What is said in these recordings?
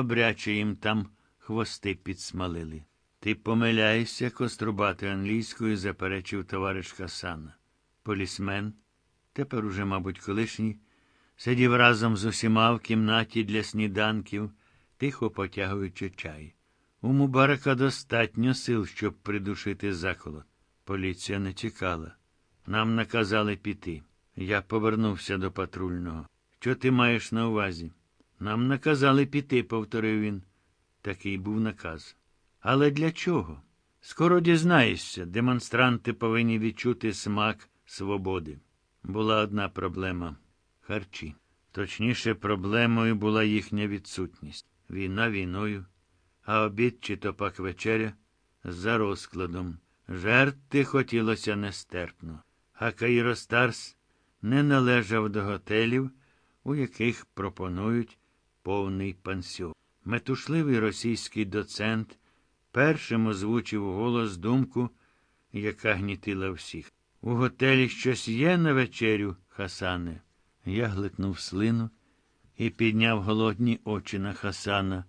Добряче їм там хвости підсмалили. Ти помиляєшся, кострубати англійською, заперечив товариш Хасана. Полісмен, тепер уже, мабуть, колишній, сидів разом з усіма в кімнаті для сніданків, тихо потягуючи чай. У Мубарака достатньо сил, щоб придушити заколот. Поліція не чекала. Нам наказали піти. Я повернувся до патрульного. Що ти маєш на увазі? Нам наказали піти, повторив він. Такий був наказ. Але для чого? Скоро дізнаєшся, демонстранти повинні відчути смак свободи. Була одна проблема харчі. Точніше, проблемою була їхня відсутність. Війна війною, а обід чи то вечеря за розкладом. Жерти хотілося нестерпно. А Каїростарс не належав до готелів, у яких пропонують повний пансіон. Метушливий російський доцент першим озвучив голос думку, яка гнітила всіх. У готелі щось є на вечерю, Хасане. Я глитнув слину і підняв голодні очі на Хасана,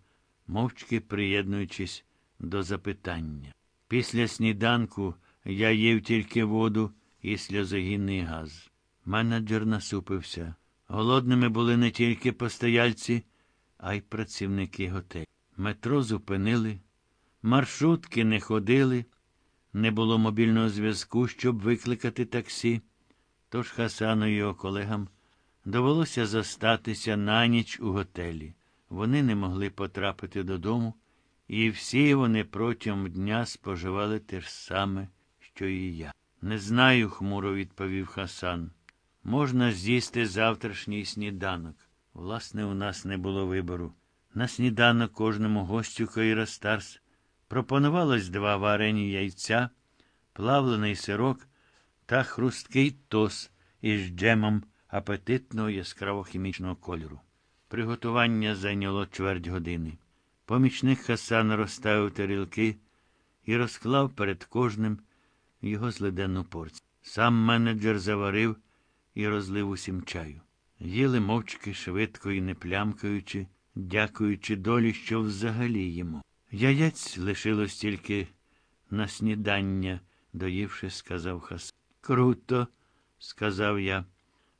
мовчки приєднуючись до запитання. Після сніданку я їв тільки воду і сльозогінний газ. Менеджер насупився. Голодними були не тільки постояльці, а й працівники готелю. Метро зупинили, маршрутки не ходили, не було мобільного зв'язку, щоб викликати таксі. Тож Хасану і його колегам довелося зостатися на ніч у готелі. Вони не могли потрапити додому, і всі вони протягом дня споживали те ж саме, що і я. Не знаю, хмуро відповів Хасан. Можна з'їсти завтрашній сніданок. Власне, у нас не було вибору. На сніданок кожному гостю Каїра Старс пропонувалось два варені яйця, плавлений сирок та хрусткий тос із джемом апетитного яскраво хімічного кольору. Приготування зайняло чверть години. Помічник Хасан розставив тарілки і розклав перед кожним його злиденну порцію. Сам менеджер заварив і розлив усім чаю. Їли мовчки швидко і не плямкаючи, дякуючи долі, що взагалі йому. Яєць лишилось тільки на снідання, доївши, сказав Хасан. Круто, сказав я.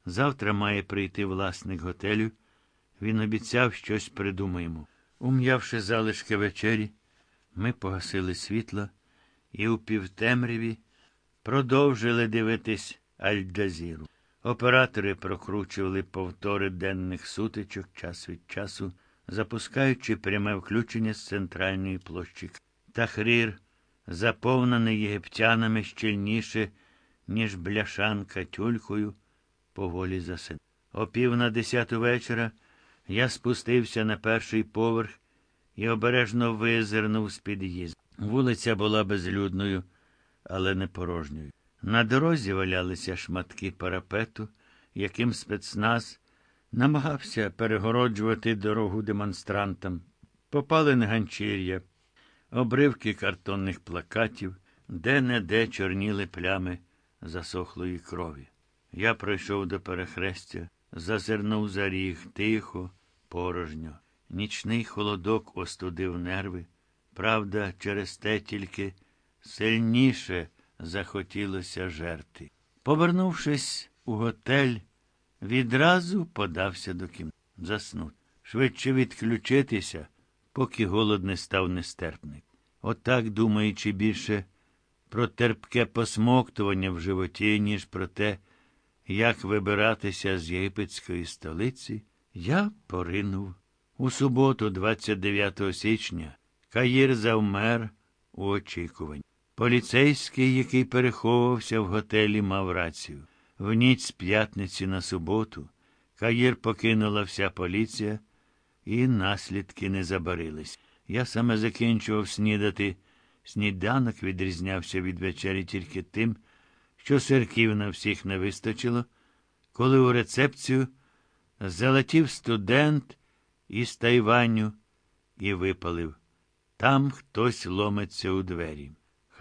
Завтра має прийти власник готелю. Він обіцяв щось придумаємо. Ум'явши залишки вечері, ми погасили світло і у півтемряві продовжили дивитись Аль-Джазіру. Оператори прокручували повтори денних сутичок час від часу, запускаючи пряме включення з центральної площі. Тахрір, заповнений єгиптянами щільніше, ніж бляшанка тюлькою, поволі засин. О пів на десяту вечора я спустився на перший поверх і обережно визирнув з під'їзду. Вулиця була безлюдною, але не порожньою. На дорозі валялися шматки парапету, яким спецназ намагався перегороджувати дорогу демонстрантам, попалене ганчір'я, обривки картонних плакатів, де-не-де чорніли плями засохлої крові. Я пройшов до перехрестя, зазирнув за ріг тихо, порожньо. Нічний холодок остудив нерви. Правда, через те тільки сильніше захотілося жерти. Повернувшись у готель, відразу подався до кімнати. Заснути. Швидше відключитися, поки голод не став нестерпний. Отак, думаючи більше про терпке посмоктування в животі, ніж про те, як вибиратися з єгипетської столиці, я поринув. У суботу, 29 січня, Каїр завмер у очікуванні. Поліцейський, який переховувався в готелі, мав рацію. В ніч з п'ятниці на суботу Каїр покинула вся поліція, і наслідки не забарились. Я саме закінчував снідати. Сніданок відрізнявся від вечері тільки тим, що сирків на всіх не вистачило, коли у рецепцію залетів студент із Тайваню і випалив. Там хтось ломиться у двері.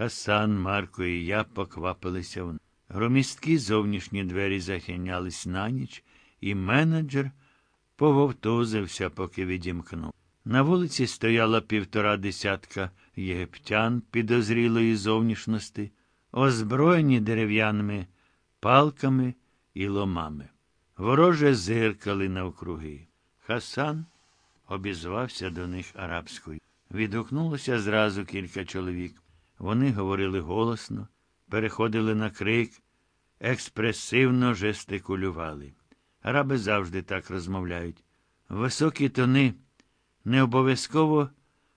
Хасан, Марко і я поквапилися в Громісткі зовнішні двері захинялись на ніч, і менеджер пововтузився, поки відімкнув. На вулиці стояло півтора десятка єгиптян підозрілої зовнішності, озброєні дерев'яними палками і ломами. Вороже зиркали навкруги. Хасан обізвався до них арабською. Відгукнулося зразу кілька чоловік. Вони говорили голосно, переходили на крик, експресивно жестикулювали. Араби завжди так розмовляють. Високі тони не обов'язково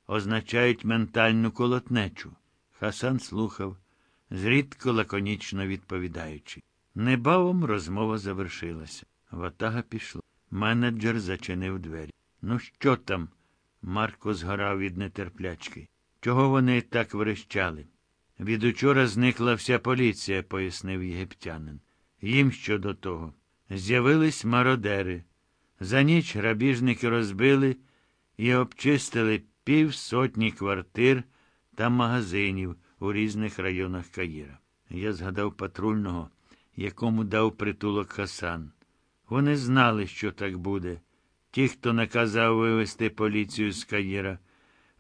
означають ментальну колотнечу. Хасан слухав, зрідко лаконічно відповідаючи. Небавом розмова завершилася. Ватага пішла. Менеджер зачинив двері. Ну, що там? Марко згорав від нетерплячки. Чого вони так верещали? Від учора зникла вся поліція, пояснив єгиптянин. Їм що до того. З'явились мародери. За ніч грабіжники розбили і обчистили півсотні квартир та магазинів у різних районах Каїра. Я згадав патрульного, якому дав притулок Хасан. Вони знали, що так буде. Ті, хто наказав вивезти поліцію з Каїра,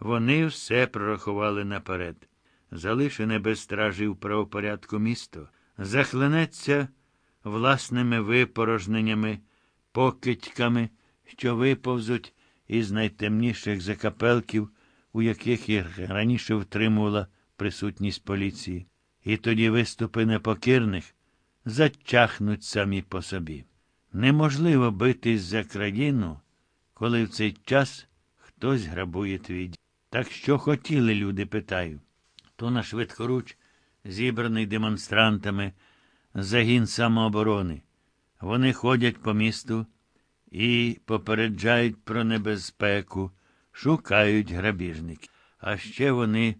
вони все прорахували наперед. Залишене без стражів правопорядку місто захлинеться власними випорожненнями, покидьками, що виповзуть із найтемніших закапелків, у яких їх раніше втримувала присутність поліції. І тоді виступи непокірних зачахнуть самі по собі. Неможливо битись за країну, коли в цей час хтось грабує твій дім. Так що хотіли люди, питаю. То на швидкоруч, зібраний демонстрантами, загін самооборони. Вони ходять по місту і попереджають про небезпеку, шукають грабіжників. А ще вони